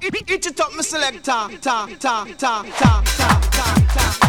It's a top, my selector. Ta ta ta ta ta ta ta.